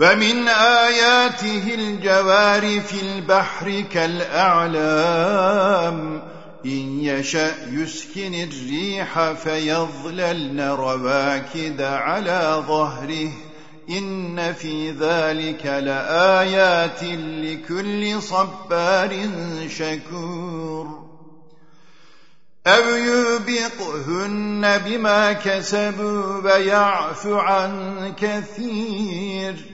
ومن آياته الجوار في البحر كالأعلام إن يشأ يسكن الريح فيظللن رواكد على ظهره. إن في ذلك لآيات لكل صبار شكور. أو يوبقهن بما كسبوا ويعفو عن كثير.